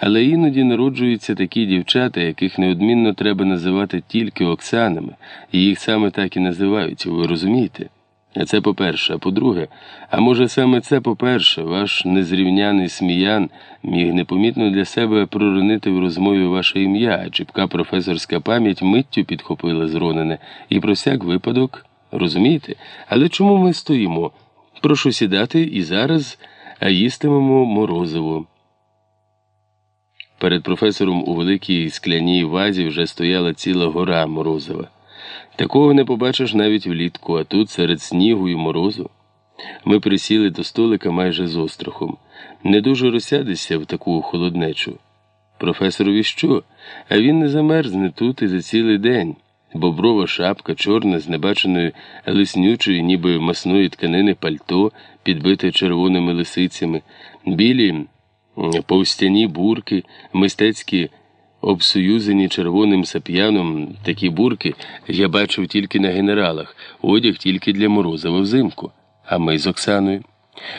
Але іноді народжуються такі дівчата, яких неодмінно треба називати тільки Оксанами, і їх саме так і називають, ви розумієте? Це по-перше, а по-друге, а може саме це по-перше, ваш незрівняний сміян міг непомітно для себе проронити в розмові ваше ім'я, а чіпка професорська пам'ять миттю підхопила зронене, і про всяк випадок, розумієте? Але чому ми стоїмо? Прошу сідати і зараз їстимемо морозиво. Перед професором у великій скляній вазі вже стояла ціла гора морозива. Такого не побачиш навіть влітку, а тут серед снігу і морозу. Ми присіли до столика майже з острахом. Не дуже розсядешся в таку холоднечу. Професорові що? А він не замерзне тут і за цілий день. Боброва шапка, чорна, з небаченої лиснючої, ніби масної тканини пальто, підбите червоними лисицями, білі повстяні бурки, мистецькі обсоюзені червоним сап'яном такі бурки я бачив тільки на генералах, одяг тільки для морозива взимку, а ми з Оксаною.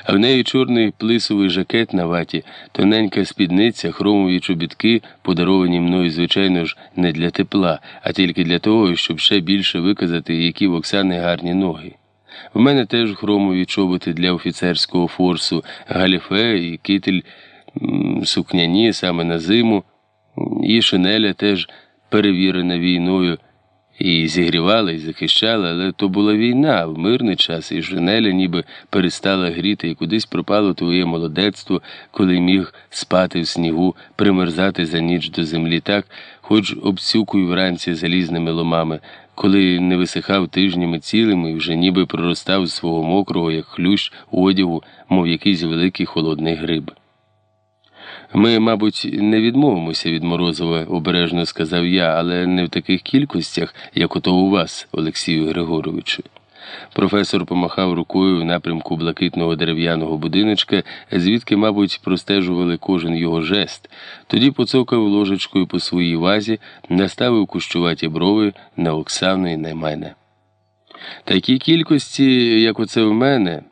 А в неї чорний плисовий жакет на ваті, тоненька спідниця, хромові чобітки, подаровані мною, звичайно ж, не для тепла, а тільки для того, щоб ще більше виказати, які в Оксани гарні ноги. В мене теж хромові чоботи для офіцерського форсу, галіфе і китель сукняні саме на зиму. І шинеля теж перевірена війною, і зігрівала, і захищала, але то була війна в мирний час, і шинеля ніби перестала гріти, і кудись пропало твоє молодецтво, коли міг спати в снігу, примерзати за ніч до землі так, хоч обцюкуй вранці залізними ломами, коли не висихав тижнями цілими і вже ніби проростав з свого мокрого, як хлющ одягу, мов якийсь великий холодний гриб. Ми, мабуть, не відмовимося від Морозова, обережно сказав я, але не в таких кількостях, як ото у вас, Олексію Григоровичу. Професор помахав рукою в напрямку блакитного дерев'яного будиночка, звідки, мабуть, простежували кожен його жест, тоді поцокав ложечкою по своїй вазі, наставив кущуваті брови на Оксану і на мене. Такі кількості, як оце в мене.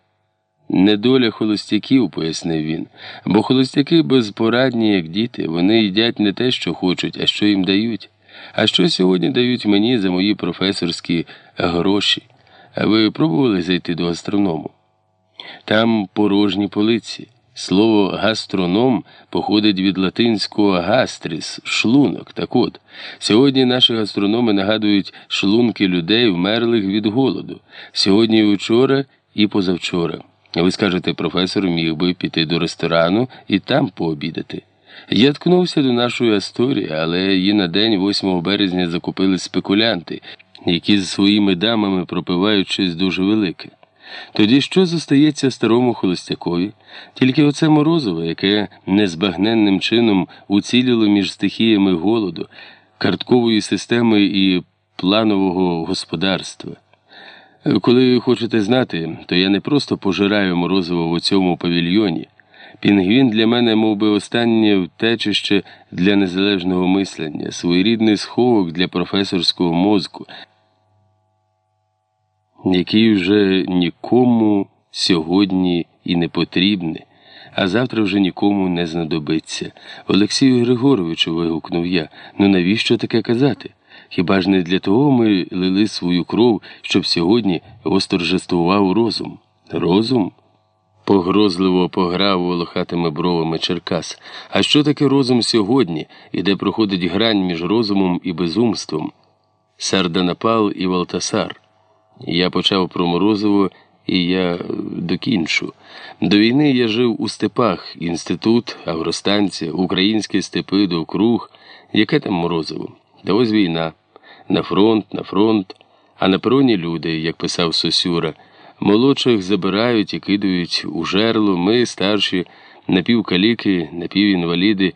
Недоля холостяків, пояснив він, бо холостяки безпорадні, як діти, вони їдять не те, що хочуть, а що їм дають. А що сьогодні дають мені за мої професорські гроші? Ви пробували зайти до гастроному? Там порожні полиці. Слово гастроном походить від латинського гастріс, шлунок. Так от, сьогодні наші гастрономи нагадують шлунки людей, вмерлих від голоду. Сьогодні і вчора, і позавчора. Ви скажете, професор міг би піти до ресторану і там пообідати. Я ткнувся до нашої Асторії, але її на день 8 березня закупили спекулянти, які з своїми дамами пропивають щось дуже велике. Тоді що зостається старому холостякові? Тільки оце морозове, яке незбагненним чином уціліло між стихіями голоду, карткової системи і планового господарства. Коли хочете знати, то я не просто пожираю морозиво в цьому павільйоні. Пінгвін для мене мов би, останнє втечище для незалежного мислення, своєрідний сховок для професорського мозку, який вже нікому сьогодні і не потрібний, а завтра вже нікому не знадобиться. Олексію Григоровичу, вигукнув я, ну навіщо таке казати? Хіба ж не для того ми лили свою кров, щоб сьогодні восторжествував розум? Розум? Погрозливо пограв волохатими бровами Черкас. А що таке розум сьогодні і де проходить грань між розумом і безумством? Сарданапал і Валтасар. Я почав про Морозово, і я докінчу. До війни я жив у степах, інститут, агростанція, українські степи, довкруг. Яке там Морозово? Та ось війна. На фронт, на фронт, а на пероні люди, як писав Сосюра, молодших забирають і кидають у жерло, ми, старші, напівкаліки, напівінваліди,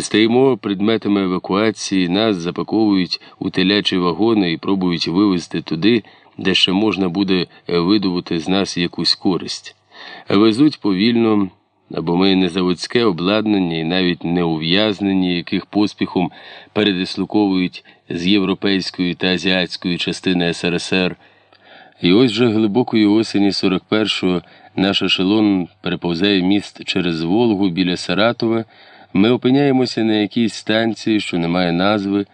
стаємо предметами евакуації, нас запаковують у телячі вагони і пробують вивезти туди, де ще можна буде видобути з нас якусь користь. Везуть повільно або ми не заводське обладнання і навіть не ув'язнені, яких поспіхом передислоковують з європейської та азіатської частини СРСР. І ось же глибокої осені 41-го наш ешелон переповзає міст через Волгу біля Саратова, Ми опиняємося на якійсь станції, що не має назви.